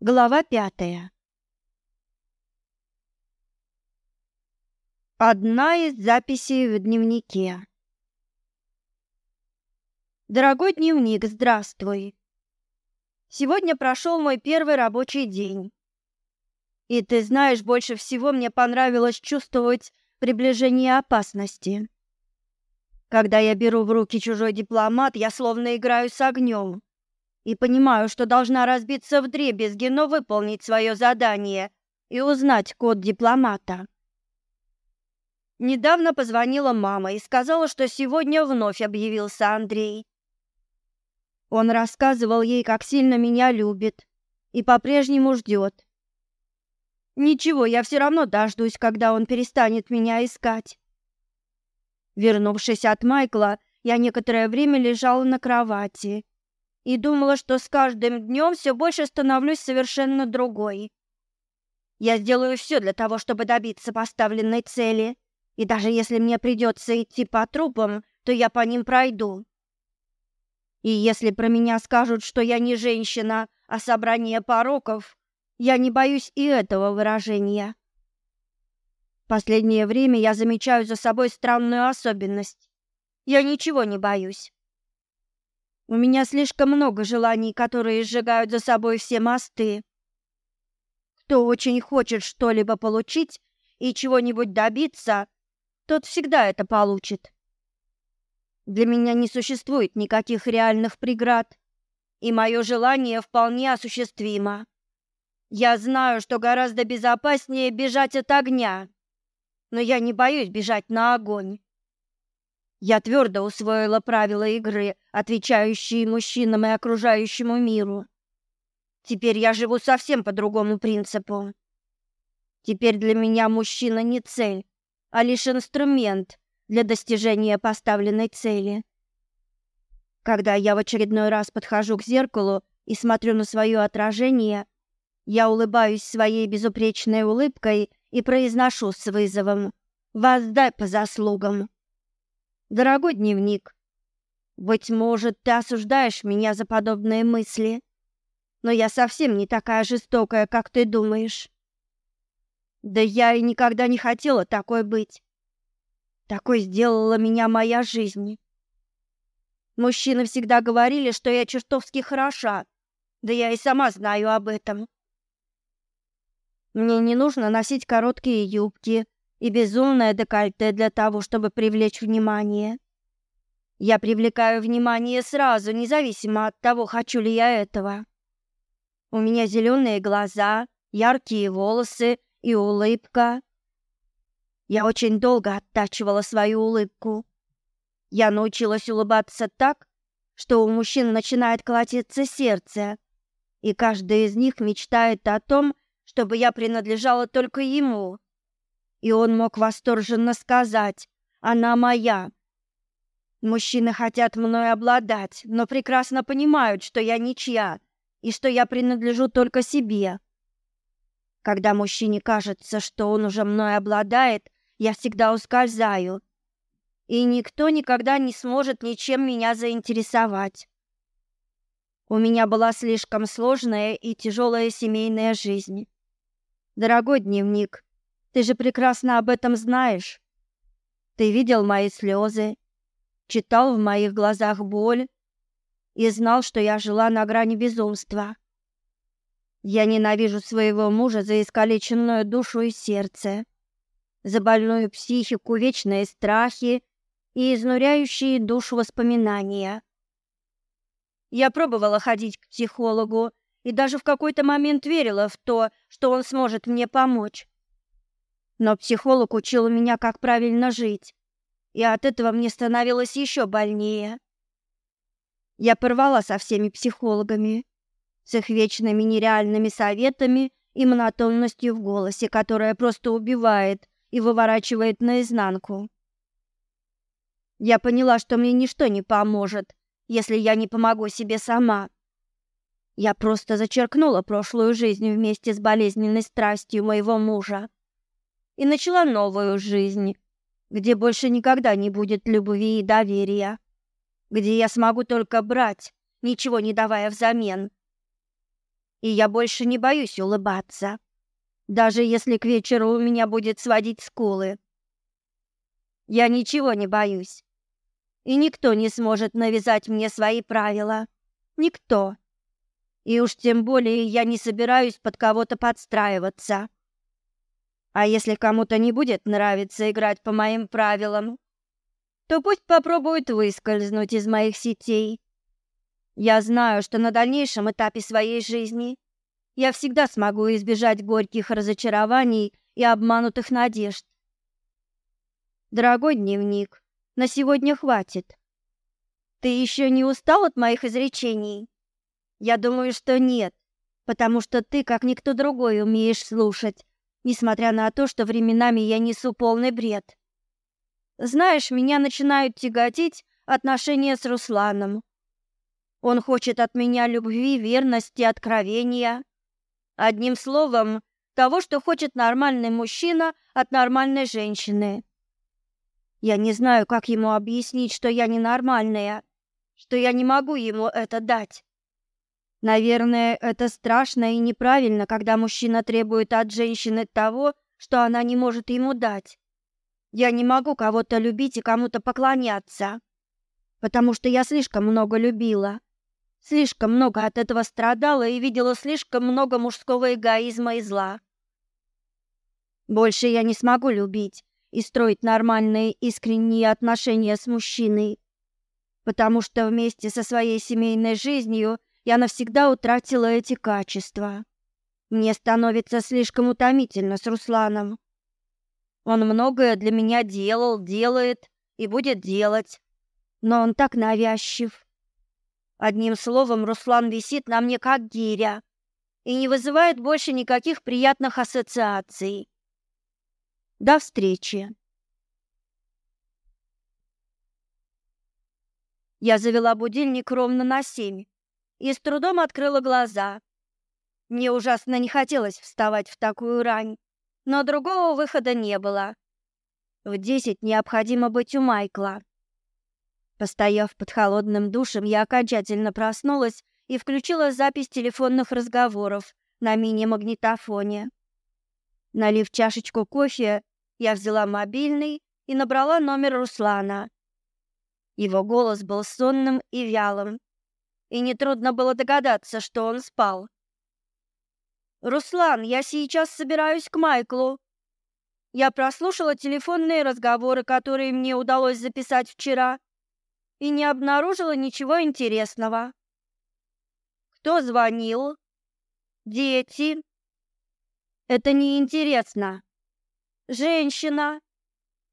Глава пятая. Одна из записей в дневнике. Дорогой дневник, здравствуй. Сегодня прошел мой первый рабочий день. И ты знаешь, больше всего мне понравилось чувствовать приближение опасности. Когда я беру в руки чужой дипломат, я словно играю с огнем и понимаю, что должна разбиться в дребезги, но выполнить свое задание и узнать код дипломата. Недавно позвонила мама и сказала, что сегодня вновь объявился Андрей. Он рассказывал ей, как сильно меня любит и по-прежнему ждет. Ничего, я все равно дождусь, когда он перестанет меня искать. Вернувшись от Майкла, я некоторое время лежала на кровати и думала, что с каждым днем все больше становлюсь совершенно другой. Я сделаю все для того, чтобы добиться поставленной цели, и даже если мне придется идти по трупам, то я по ним пройду. И если про меня скажут, что я не женщина, а собрание пороков, я не боюсь и этого выражения. Последнее время я замечаю за собой странную особенность. Я ничего не боюсь. У меня слишком много желаний, которые сжигают за собой все мосты. Кто очень хочет что-либо получить и чего-нибудь добиться, тот всегда это получит. Для меня не существует никаких реальных преград, и мое желание вполне осуществимо. Я знаю, что гораздо безопаснее бежать от огня, но я не боюсь бежать на огонь. Я твердо усвоила правила игры, отвечающие мужчинам и окружающему миру. Теперь я живу совсем по другому принципу. Теперь для меня мужчина не цель, а лишь инструмент для достижения поставленной цели. Когда я в очередной раз подхожу к зеркалу и смотрю на свое отражение, я улыбаюсь своей безупречной улыбкой и произношу с вызовом «Воздай по заслугам». Дорогой дневник, быть может, ты осуждаешь меня за подобные мысли, но я совсем не такая жестокая, как ты думаешь. Да я и никогда не хотела такой быть. Такой сделала меня моя жизнь. Мужчины всегда говорили, что я чертовски хороша. Да я и сама знаю об этом. Мне не нужно носить короткие юбки, и безумное декольте для того, чтобы привлечь внимание. Я привлекаю внимание сразу, независимо от того, хочу ли я этого. У меня зеленые глаза, яркие волосы и улыбка. Я очень долго оттачивала свою улыбку. Я научилась улыбаться так, что у мужчин начинает колотиться сердце, и каждый из них мечтает о том, чтобы я принадлежала только ему и он мог восторженно сказать «Она моя». Мужчины хотят мной обладать, но прекрасно понимают, что я ничья и что я принадлежу только себе. Когда мужчине кажется, что он уже мной обладает, я всегда ускользаю, и никто никогда не сможет ничем меня заинтересовать. У меня была слишком сложная и тяжелая семейная жизнь. Дорогой дневник, ты же прекрасно об этом знаешь. Ты видел мои слезы, читал в моих глазах боль и знал, что я жила на грани безумства. Я ненавижу своего мужа за искалеченную душу и сердце, за больную психику, вечные страхи и изнуряющие душу воспоминания. Я пробовала ходить к психологу и даже в какой-то момент верила в то, что он сможет мне помочь. Но психолог учил меня, как правильно жить, и от этого мне становилось еще больнее. Я порвала со всеми психологами, с их вечными нереальными советами и монотонностью в голосе, которая просто убивает и выворачивает наизнанку. Я поняла, что мне ничто не поможет, если я не помогу себе сама. Я просто зачеркнула прошлую жизнь вместе с болезненной страстью моего мужа и начала новую жизнь, где больше никогда не будет любви и доверия, где я смогу только брать, ничего не давая взамен. И я больше не боюсь улыбаться, даже если к вечеру у меня будет сводить скулы. Я ничего не боюсь. И никто не сможет навязать мне свои правила. Никто. И уж тем более я не собираюсь под кого-то подстраиваться. А если кому-то не будет нравиться играть по моим правилам, то пусть попробует выскользнуть из моих сетей. Я знаю, что на дальнейшем этапе своей жизни я всегда смогу избежать горьких разочарований и обманутых надежд. Дорогой дневник, на сегодня хватит. Ты еще не устал от моих изречений? Я думаю, что нет, потому что ты, как никто другой, умеешь слушать несмотря на то, что временами я несу полный бред. Знаешь, меня начинают тяготить отношения с Русланом. Он хочет от меня любви, верности, откровения. Одним словом, того, что хочет нормальный мужчина от нормальной женщины. Я не знаю, как ему объяснить, что я ненормальная, что я не могу ему это дать. Наверное, это страшно и неправильно, когда мужчина требует от женщины того, что она не может ему дать. Я не могу кого-то любить и кому-то поклоняться, потому что я слишком много любила. Слишком много от этого страдала и видела слишком много мужского эгоизма и зла. Больше я не смогу любить и строить нормальные искренние отношения с мужчиной, потому что вместе со своей семейной жизнью – я навсегда утратила эти качества. Мне становится слишком утомительно с Русланом. Он многое для меня делал, делает и будет делать, но он так навязчив. Одним словом, Руслан висит на мне как гиря и не вызывает больше никаких приятных ассоциаций. До встречи. Я завела будильник ровно на семь и с трудом открыла глаза. Мне ужасно не хотелось вставать в такую рань, но другого выхода не было. В десять необходимо быть у Майкла. Постояв под холодным душем, я окончательно проснулась и включила запись телефонных разговоров на мини-магнитофоне. Налив чашечку кофе, я взяла мобильный и набрала номер Руслана. Его голос был сонным и вялым и нетрудно было догадаться, что он спал. «Руслан, я сейчас собираюсь к Майклу». Я прослушала телефонные разговоры, которые мне удалось записать вчера, и не обнаружила ничего интересного. «Кто звонил?» «Дети». «Это неинтересно». «Женщина».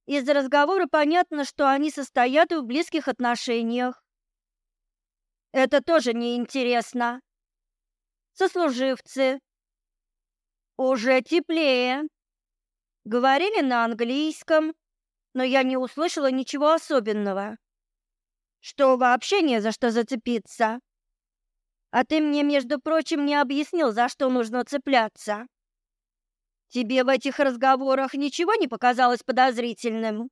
Из разговора понятно, что они состоят в близких отношениях. Это тоже неинтересно. Сослуживцы. Уже теплее. Говорили на английском, но я не услышала ничего особенного. Что вообще не за что зацепиться. А ты мне, между прочим, не объяснил, за что нужно цепляться. Тебе в этих разговорах ничего не показалось подозрительным?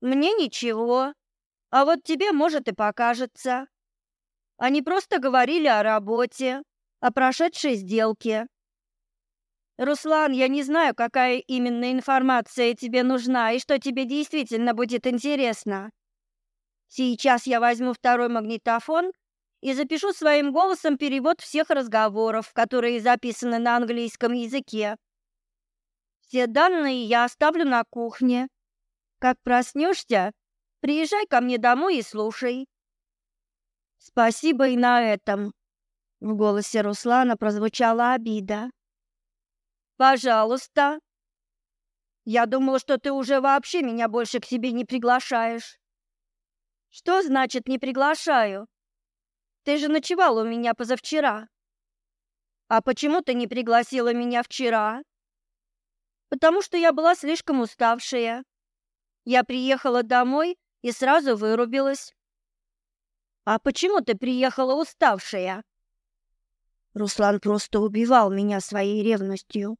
Мне ничего. А вот тебе, может, и покажется. Они просто говорили о работе, о прошедшей сделке. Руслан, я не знаю, какая именно информация тебе нужна и что тебе действительно будет интересно. Сейчас я возьму второй магнитофон и запишу своим голосом перевод всех разговоров, которые записаны на английском языке. Все данные я оставлю на кухне. Как проснешься, приезжай ко мне домой и слушай. Спасибо и на этом. В голосе Руслана прозвучала обида. Пожалуйста. Я думала, что ты уже вообще меня больше к себе не приглашаешь. Что значит не приглашаю? Ты же ночевал у меня позавчера. А почему ты не пригласила меня вчера? Потому что я была слишком уставшая. Я приехала домой и сразу вырубилась. «А почему ты приехала уставшая?» Руслан просто убивал меня своей ревностью.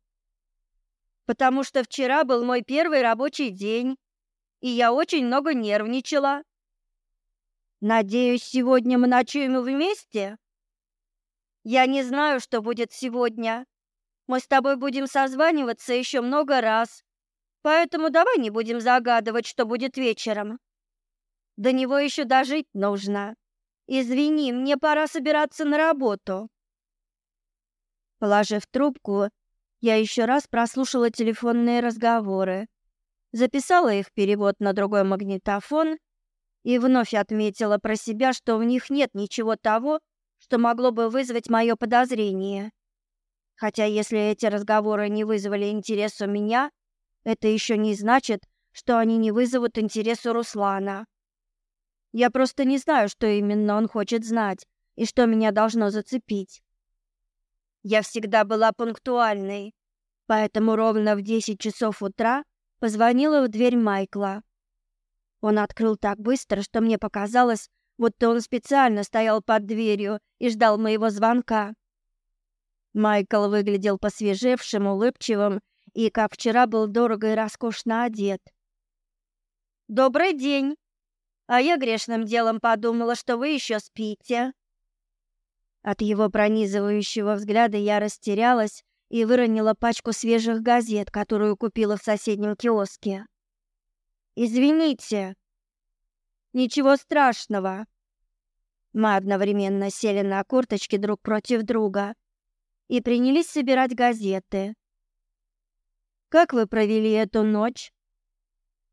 «Потому что вчера был мой первый рабочий день, и я очень много нервничала. Надеюсь, сегодня мы ночуем вместе?» «Я не знаю, что будет сегодня. Мы с тобой будем созваниваться еще много раз, поэтому давай не будем загадывать, что будет вечером. До него еще дожить нужно». Извини, мне пора собираться на работу. Положив трубку, я еще раз прослушала телефонные разговоры, записала их перевод на другой магнитофон и вновь отметила про себя, что в них нет ничего того, что могло бы вызвать мое подозрение. Хотя если эти разговоры не вызвали интерес у меня, это еще не значит, что они не вызовут интерес у Руслана. Я просто не знаю, что именно он хочет знать и что меня должно зацепить. Я всегда была пунктуальной, поэтому ровно в 10 часов утра позвонила в дверь Майкла. Он открыл так быстро, что мне показалось, будто он специально стоял под дверью и ждал моего звонка. Майкл выглядел посвежевшим, улыбчивым и, как вчера, был дорого и роскошно одет. «Добрый день!» а я грешным делом подумала, что вы еще спите. От его пронизывающего взгляда я растерялась и выронила пачку свежих газет, которую купила в соседнем киоске. Извините. Ничего страшного. Мы одновременно сели на корточки друг против друга и принялись собирать газеты. Как вы провели эту ночь?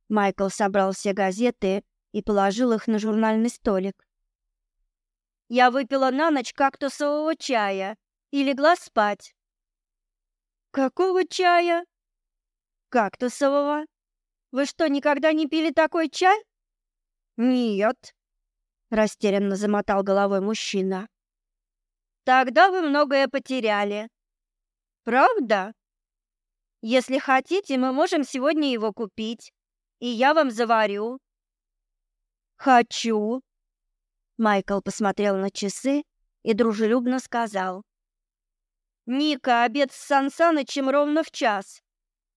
Майкл собрал все газеты и положил их на журнальный столик. Я выпила на ночь кактусового чая и легла спать. Какого чая? Кактусового. Вы что, никогда не пили такой чай? Нет, растерянно замотал головой мужчина. Тогда вы многое потеряли. Правда? Если хотите, мы можем сегодня его купить, и я вам заварю. «Хочу!» Майкл посмотрел на часы и дружелюбно сказал. «Ника, обед с Сан Санычем ровно в час.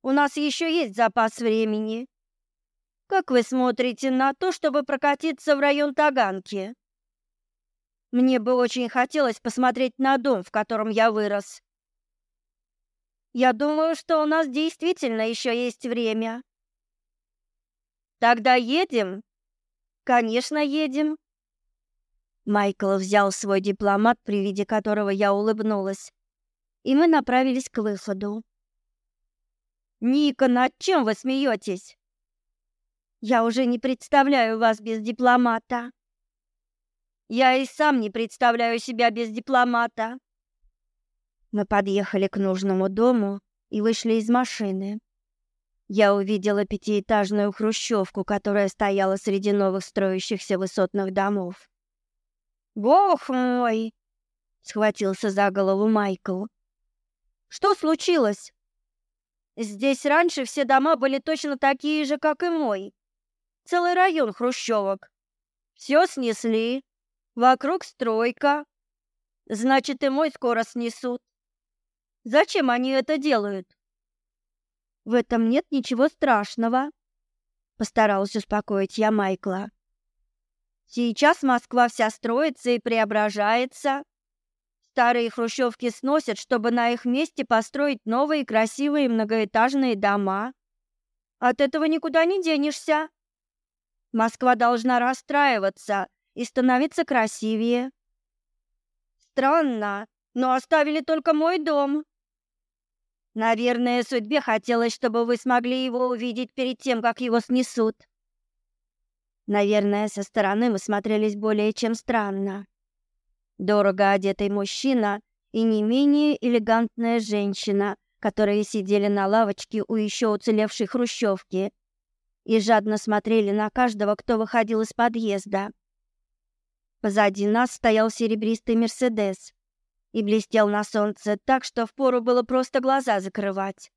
У нас еще есть запас времени. Как вы смотрите на то, чтобы прокатиться в район Таганки?» «Мне бы очень хотелось посмотреть на дом, в котором я вырос». «Я думаю, что у нас действительно еще есть время». «Тогда едем?» Конечно, едем. Майкл взял свой дипломат, при виде которого я улыбнулась, и мы направились к выходу. «Ника, над чем вы смеетесь?» «Я уже не представляю вас без дипломата». «Я и сам не представляю себя без дипломата». Мы подъехали к нужному дому и вышли из машины. Я увидела пятиэтажную хрущевку, которая стояла среди новых строящихся высотных домов. «Бог мой!» — схватился за голову Майкл. «Что случилось?» «Здесь раньше все дома были точно такие же, как и мой. Целый район хрущевок. Все снесли. Вокруг стройка. Значит, и мой скоро снесут. Зачем они это делают?» В этом нет ничего страшного, постарался успокоить я Майкла. Сейчас Москва вся строится и преображается. Старые хрущевки сносят, чтобы на их месте построить новые красивые многоэтажные дома. От этого никуда не денешься. Москва должна расстраиваться и становиться красивее. Странно, но оставили только мой дом. Наверное, судьбе хотелось, чтобы вы смогли его увидеть перед тем, как его снесут. Наверное, со стороны мы смотрелись более чем странно. Дорого одетый мужчина и не менее элегантная женщина, которые сидели на лавочке у еще уцелевшей хрущевки и жадно смотрели на каждого, кто выходил из подъезда. Позади нас стоял серебристый Мерседес, и блестел на солнце так, что впору было просто глаза закрывать.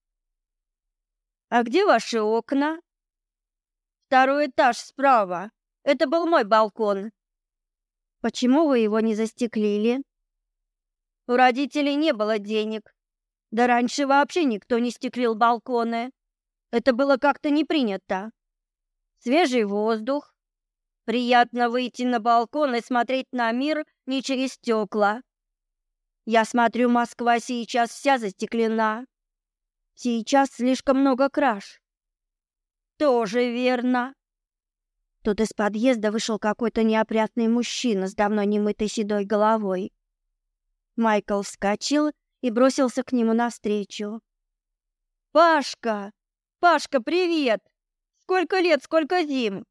«А где ваши окна?» «Второй этаж справа. Это был мой балкон». «Почему вы его не застеклили?» «У родителей не было денег. Да раньше вообще никто не стеклил балконы. Это было как-то не принято. Свежий воздух. Приятно выйти на балкон и смотреть на мир не через стекла». Я смотрю, Москва сейчас вся застеклена. Сейчас слишком много краж. Тоже верно. Тут из подъезда вышел какой-то неопрятный мужчина с давно немытой седой головой. Майкл вскочил и бросился к нему навстречу. «Пашка! Пашка, привет! Сколько лет, сколько зим!»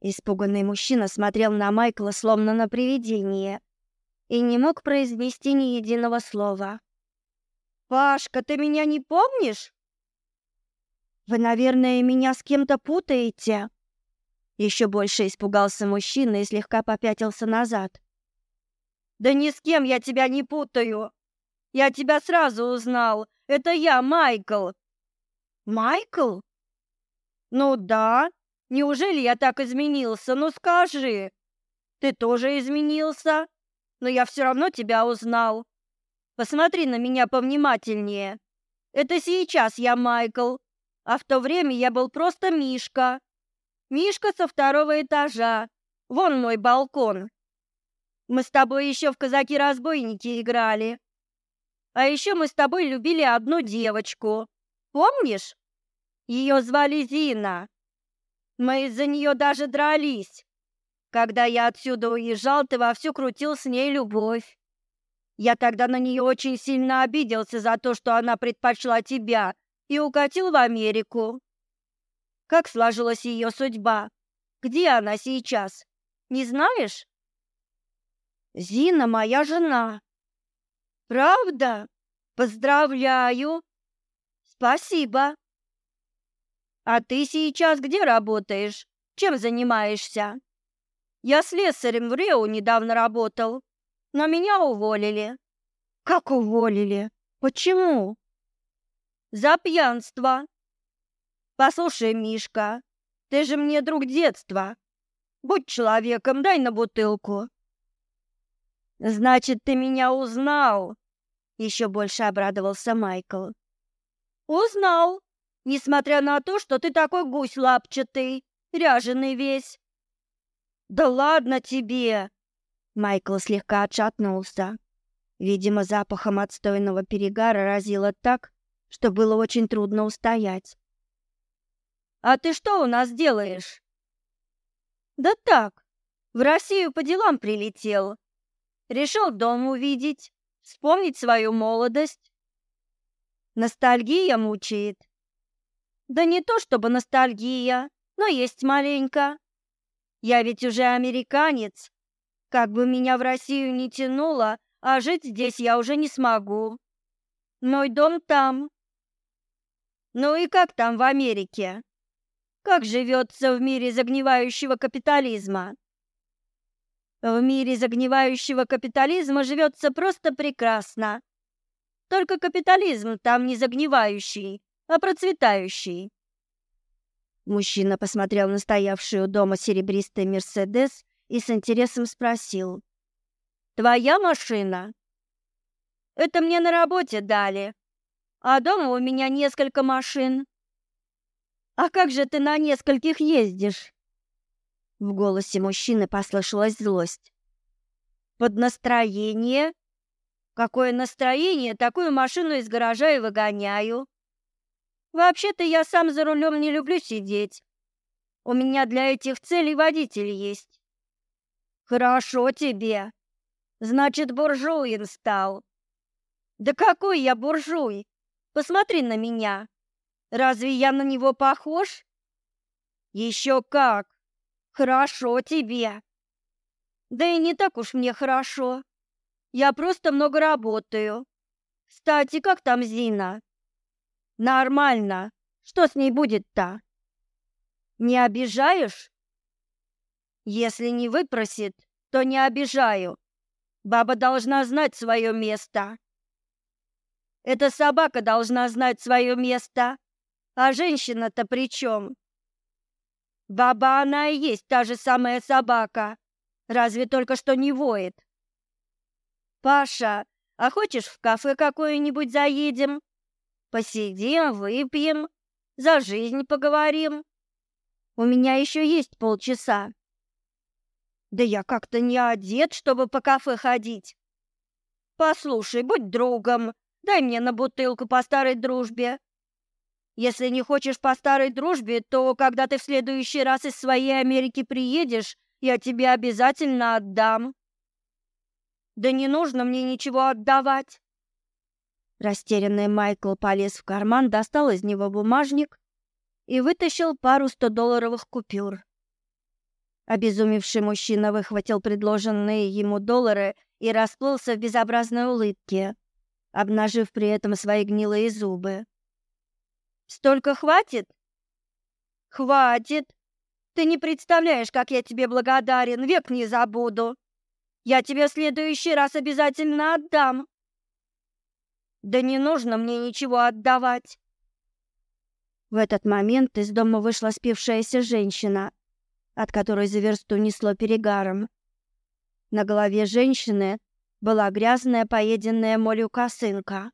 Испуганный мужчина смотрел на Майкла, словно на привидение и не мог произнести ни единого слова. «Пашка, ты меня не помнишь?» «Вы, наверное, меня с кем-то путаете?» Еще больше испугался мужчина и слегка попятился назад. «Да ни с кем я тебя не путаю! Я тебя сразу узнал! Это я, Майкл!» «Майкл?» «Ну да! Неужели я так изменился? Ну скажи! Ты тоже изменился?» но я все равно тебя узнал. Посмотри на меня повнимательнее. Это сейчас я Майкл, а в то время я был просто Мишка. Мишка со второго этажа. Вон мой балкон. Мы с тобой еще в казаки-разбойники играли. А еще мы с тобой любили одну девочку. Помнишь? Ее звали Зина. Мы из-за нее даже дрались. Когда я отсюда уезжал, ты вовсю крутил с ней любовь. Я тогда на нее очень сильно обиделся за то, что она предпочла тебя и укатил в Америку. Как сложилась ее судьба? Где она сейчас? Не знаешь? Зина моя жена. Правда? Поздравляю. Спасибо. А ты сейчас где работаешь? Чем занимаешься? Я слесарем в Рео недавно работал, но меня уволили. Как уволили? Почему? За пьянство. Послушай, Мишка, ты же мне друг детства. Будь человеком, дай на бутылку. Значит, ты меня узнал, еще больше обрадовался Майкл. Узнал, несмотря на то, что ты такой гусь лапчатый, ряженый весь. Да ладно тебе! Майкл слегка отшатнулся. Видимо, запахом отстойного перегара разило так, что было очень трудно устоять. «А ты что у нас делаешь?» «Да так, в Россию по делам прилетел. Решил дом увидеть, вспомнить свою молодость. Ностальгия мучает». «Да не то чтобы ностальгия, но есть маленько. Я ведь уже американец. Как бы меня в Россию не тянуло, а жить здесь я уже не смогу. Мой дом там. Ну и как там в Америке? Как живется в мире загнивающего капитализма? В мире загнивающего капитализма живется просто прекрасно. Только капитализм там не загнивающий, а процветающий. Мужчина посмотрел на стоявший у дома серебристый Мерседес и с интересом спросил. «Твоя машина?» «Это мне на работе дали. А дома у меня несколько машин». «А как же ты на нескольких ездишь?» В голосе мужчины послышалась злость. «Под настроение? Какое настроение? Такую машину из гаража и выгоняю. Вообще-то я сам за рулем не люблю сидеть. У меня для этих целей водитель есть. Хорошо тебе. Значит, буржуин стал. Да какой я буржуй? Посмотри на меня. Разве я на него похож? Еще как. Хорошо тебе. Да и не так уж мне хорошо. Я просто много работаю. Кстати, как там Зина? Нормально. Что с ней будет-то? Не обижаешь? Если не выпросит, то не обижаю. Баба должна знать свое место. Эта собака должна знать свое место. А женщина-то при чем? Баба она и есть та же самая собака. Разве только что не воет. Паша, а хочешь в кафе какое-нибудь заедем? Посидим, выпьем, за жизнь поговорим. У меня еще есть полчаса. Да я как-то не одет, чтобы по кафе ходить. Послушай, будь другом, дай мне на бутылку по старой дружбе. Если не хочешь по старой дружбе, то когда ты в следующий раз из своей Америки приедешь, я тебе обязательно отдам. Да не нужно мне ничего отдавать. Растерянный Майкл полез в карман, достал из него бумажник и вытащил пару 100-долларовых купюр. Обезумевший мужчина выхватил предложенные ему доллары и расплылся в безобразной улыбке, обнажив при этом свои гнилые зубы. «Столько хватит?» «Хватит! Ты не представляешь, как я тебе благодарен, век не забуду! Я тебе в следующий раз обязательно отдам!» Да не нужно мне ничего отдавать. В этот момент из дома вышла спившаяся женщина, от которой за версту несло перегаром. На голове женщины была грязная поеденная молью косынка,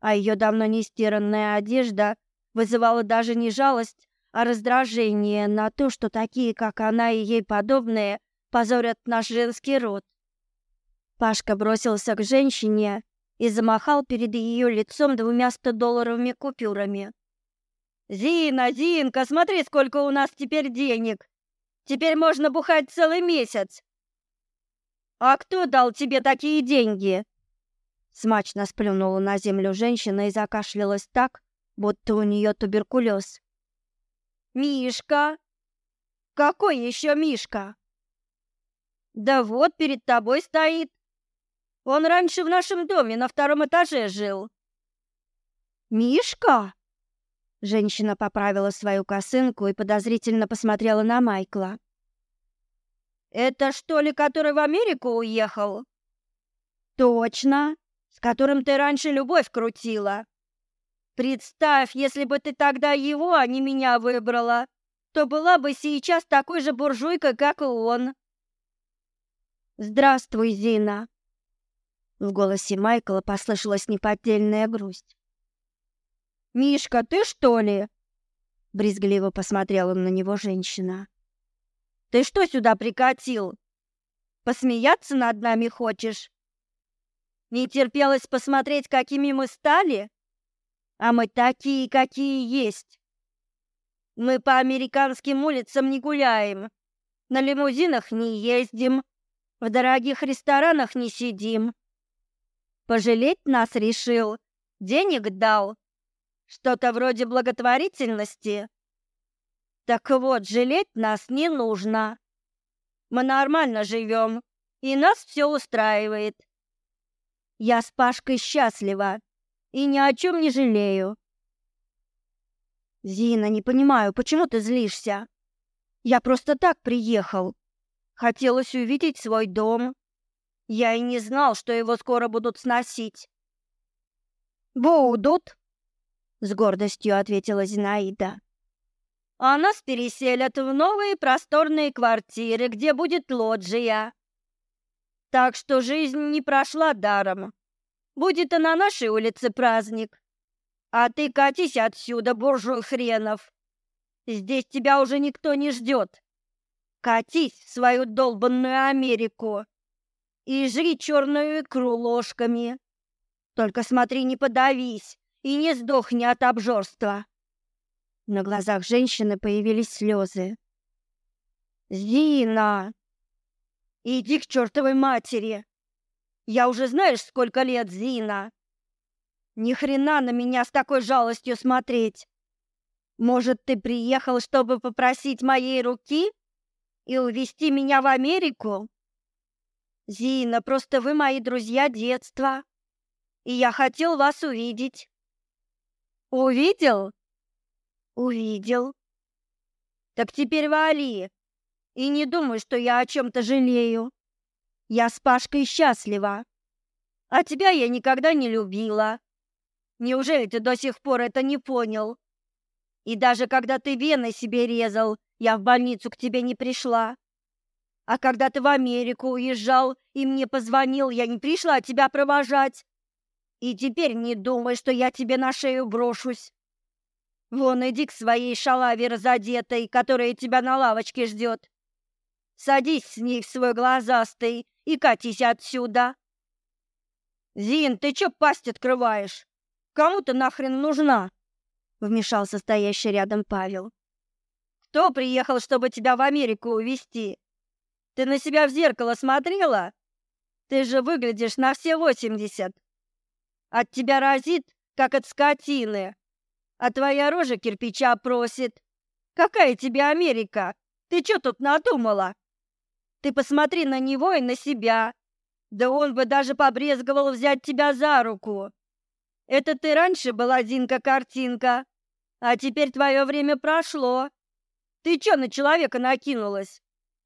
а ее давно не стиранная одежда вызывала даже не жалость, а раздражение на то, что такие, как она и ей подобные, позорят наш женский род. Пашка бросился к женщине, и замахал перед ее лицом двумя долларовыми купюрами. «Зина, Зинка, смотри, сколько у нас теперь денег! Теперь можно бухать целый месяц!» «А кто дал тебе такие деньги?» Смачно сплюнула на землю женщина и закашлялась так, будто у нее туберкулез. «Мишка! Какой еще Мишка?» «Да вот перед тобой стоит!» Он раньше в нашем доме на втором этаже жил. Мишка? Женщина поправила свою косынку и подозрительно посмотрела на Майкла. Это что ли, который в Америку уехал? Точно, с которым ты раньше любовь крутила. Представь, если бы ты тогда его, а не меня выбрала, то была бы сейчас такой же буржуйкой, как и он. Здравствуй, Зина, в голосе Майкла послышалась неподдельная грусть. «Мишка, ты что ли?» Брезгливо посмотрела на него женщина. «Ты что сюда прикатил? Посмеяться над нами хочешь? Не терпелось посмотреть, какими мы стали? А мы такие, какие есть. Мы по американским улицам не гуляем, на лимузинах не ездим, в дорогих ресторанах не сидим» пожалеть нас решил, денег дал. Что-то вроде благотворительности. Так вот, жалеть нас не нужно. Мы нормально живем, и нас все устраивает. Я с Пашкой счастлива и ни о чем не жалею. Зина, не понимаю, почему ты злишься? Я просто так приехал. Хотелось увидеть свой дом, я и не знал, что его скоро будут сносить. «Будут», — с гордостью ответила Зинаида. «А нас переселят в новые просторные квартиры, где будет лоджия. Так что жизнь не прошла даром. Будет и на нашей улице праздник. А ты катись отсюда, буржуй хренов. Здесь тебя уже никто не ждет. Катись в свою долбанную Америку!» и жри черную икру ложками. Только смотри, не подавись и не сдохни от обжорства. На глазах женщины появились слезы. «Зина! Иди к чертовой матери! Я уже знаешь, сколько лет, Зина! Ни хрена на меня с такой жалостью смотреть! Может, ты приехал, чтобы попросить моей руки и увезти меня в Америку?» Зина, просто вы мои друзья детства. И я хотел вас увидеть. Увидел? Увидел. Так теперь вали. И не думай, что я о чем-то жалею. Я с Пашкой счастлива. А тебя я никогда не любила. Неужели ты до сих пор это не понял? И даже когда ты вены себе резал, я в больницу к тебе не пришла. А когда ты в Америку уезжал и мне позвонил, я не пришла тебя провожать. И теперь не думай, что я тебе на шею брошусь. Вон иди к своей шалаве разодетой, которая тебя на лавочке ждет. Садись с ней в свой глазастый и катись отсюда. Зин, ты чё пасть открываешь? Кому ты нахрен нужна? Вмешался стоящий рядом Павел. Кто приехал, чтобы тебя в Америку увезти? Ты на себя в зеркало смотрела? Ты же выглядишь на все восемьдесят. От тебя разит, как от скотины. А твоя рожа кирпича просит. Какая тебе Америка? Ты что тут надумала? Ты посмотри на него и на себя. Да он бы даже побрезговал взять тебя за руку. Это ты раньше была зинка картинка, а теперь твое время прошло. Ты чё на человека накинулась?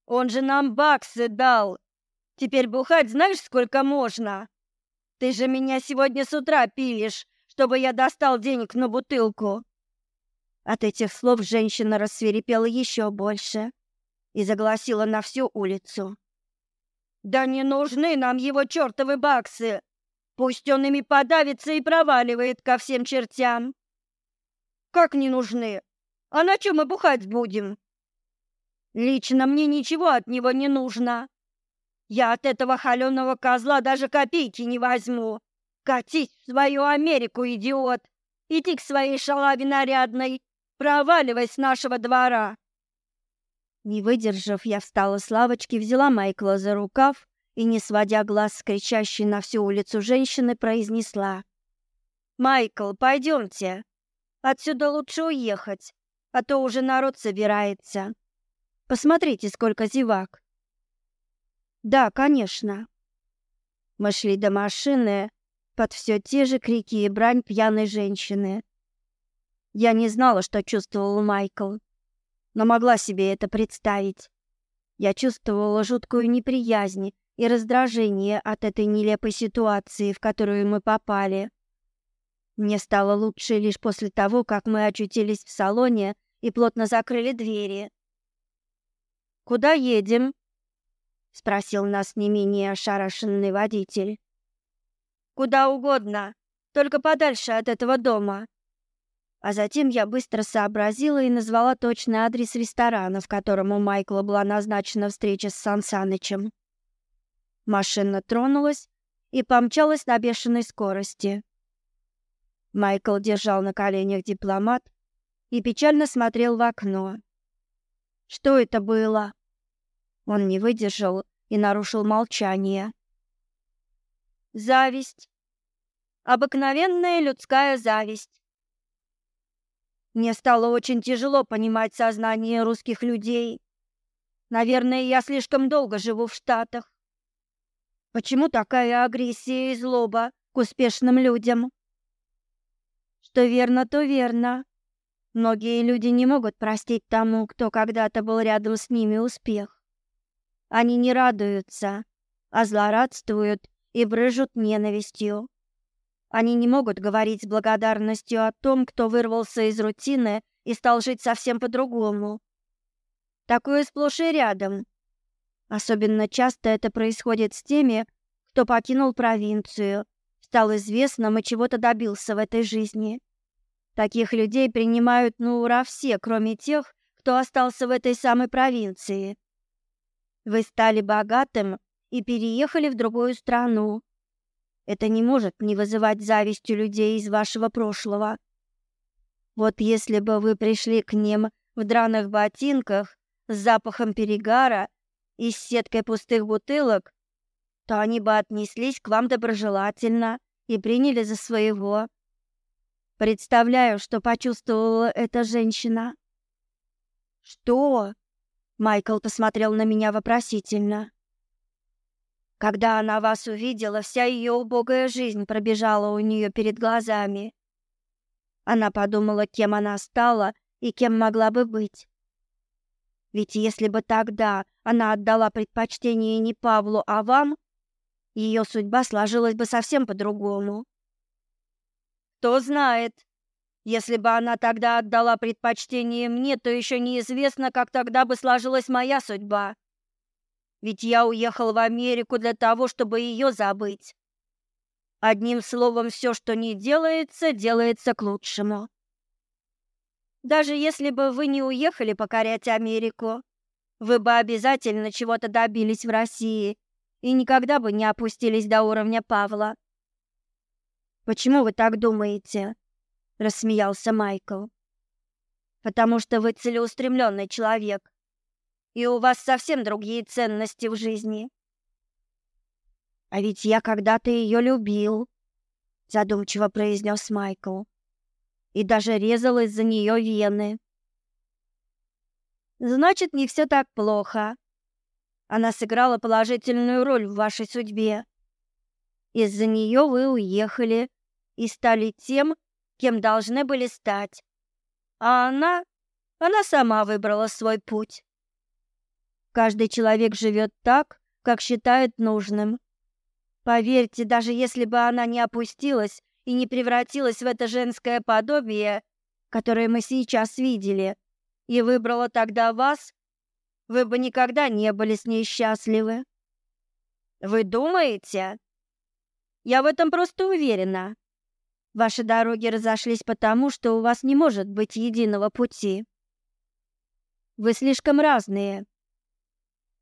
Он же нам баксы дал. Теперь бухать знаешь, сколько можно? Ты же меня сегодня с утра пилишь, чтобы я достал денег на бутылку. От этих слов женщина рассверепела еще больше и загласила на всю улицу. Да не нужны нам его чертовы баксы. Пусть он ими подавится и проваливает ко всем чертям. Как не нужны? А на чем мы бухать будем? Лично мне ничего от него не нужно. Я от этого холеного козла даже копейки не возьму. Катись в свою Америку, идиот! Иди к своей шалаве нарядной, проваливай с нашего двора!» Не выдержав, я встала с лавочки, взяла Майкла за рукав и, не сводя глаз с кричащей на всю улицу женщины, произнесла. «Майкл, пойдемте. Отсюда лучше уехать, а то уже народ собирается». Посмотрите, сколько зевак. Да, конечно. Мы шли до машины под все те же крики и брань пьяной женщины. Я не знала, что чувствовал Майкл, но могла себе это представить. Я чувствовала жуткую неприязнь и раздражение от этой нелепой ситуации, в которую мы попали. Мне стало лучше лишь после того, как мы очутились в салоне и плотно закрыли двери, куда едем спросил нас не менее ошарашенный водитель куда угодно только подальше от этого дома а затем я быстро сообразила и назвала точный адрес ресторана в котором у майкла была назначена встреча с сансанычем машина тронулась и помчалась на бешеной скорости майкл держал на коленях дипломат и печально смотрел в окно что это было он не выдержал и нарушил молчание. Зависть. Обыкновенная людская зависть. Мне стало очень тяжело понимать сознание русских людей. Наверное, я слишком долго живу в Штатах. Почему такая агрессия и злоба к успешным людям? Что верно, то верно. Многие люди не могут простить тому, кто когда-то был рядом с ними успех. Они не радуются, а злорадствуют и брыжут ненавистью. Они не могут говорить с благодарностью о том, кто вырвался из рутины и стал жить совсем по-другому. Такое сплошь и рядом. Особенно часто это происходит с теми, кто покинул провинцию, стал известным и чего-то добился в этой жизни. Таких людей принимают на ура все, кроме тех, кто остался в этой самой провинции. Вы стали богатым и переехали в другую страну. Это не может не вызывать зависть у людей из вашего прошлого. Вот если бы вы пришли к ним в драных ботинках с запахом перегара и с сеткой пустых бутылок, то они бы отнеслись к вам доброжелательно и приняли за своего. Представляю, что почувствовала эта женщина. Что? Майкл посмотрел на меня вопросительно. Когда она вас увидела, вся ее убогая жизнь пробежала у нее перед глазами. Она подумала, кем она стала и кем могла бы быть. Ведь если бы тогда она отдала предпочтение не Павлу, а вам, ее судьба сложилась бы совсем по-другому. Кто знает, если бы она тогда отдала предпочтение мне, то еще неизвестно, как тогда бы сложилась моя судьба. Ведь я уехал в Америку для того, чтобы ее забыть. Одним словом, все, что не делается, делается к лучшему. Даже если бы вы не уехали покорять Америку, вы бы обязательно чего-то добились в России и никогда бы не опустились до уровня Павла. Почему вы так думаете? — рассмеялся Майкл. «Потому что вы целеустремленный человек, и у вас совсем другие ценности в жизни». «А ведь я когда-то ее любил», — задумчиво произнес Майкл. «И даже резал из-за нее вены». «Значит, не все так плохо. Она сыграла положительную роль в вашей судьбе. Из-за нее вы уехали и стали тем, кем должны были стать. А она... Она сама выбрала свой путь. Каждый человек живет так, как считает нужным. Поверьте, даже если бы она не опустилась и не превратилась в это женское подобие, которое мы сейчас видели, и выбрала тогда вас, вы бы никогда не были с ней счастливы. Вы думаете? Я в этом просто уверена. Ваши дороги разошлись потому, что у вас не может быть единого пути. Вы слишком разные.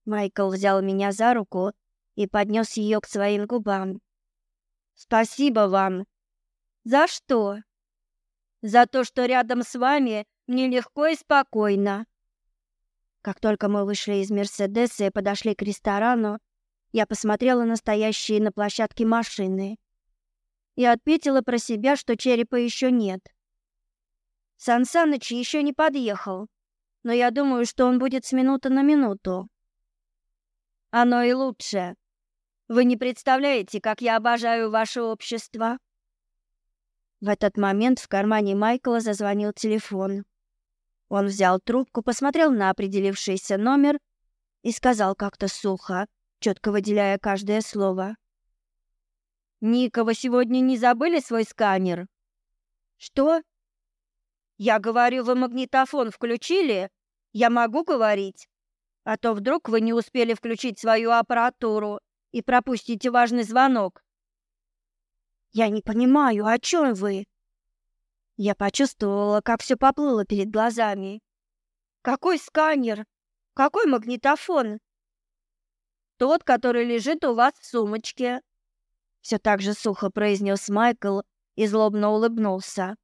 Майкл взял меня за руку и поднес ее к своим губам. Спасибо вам. За что? За то, что рядом с вами мне легко и спокойно. Как только мы вышли из Мерседеса и подошли к ресторану, я посмотрела настоящие на площадке машины и отметила про себя, что черепа еще нет. Сан Саныч еще не подъехал, но я думаю, что он будет с минуты на минуту. Оно и лучше. Вы не представляете, как я обожаю ваше общество. В этот момент в кармане Майкла зазвонил телефон. Он взял трубку, посмотрел на определившийся номер и сказал как-то сухо, четко выделяя каждое слово. Никого сегодня не забыли свой сканер? Что? Я говорю, вы магнитофон включили? Я могу говорить? А то вдруг вы не успели включить свою аппаратуру и пропустите важный звонок. Я не понимаю, о чем вы? Я почувствовала, как все поплыло перед глазами. Какой сканер? Какой магнитофон? Тот, который лежит у вас в сумочке, все так же сухо произнес Майкл и злобно улыбнулся.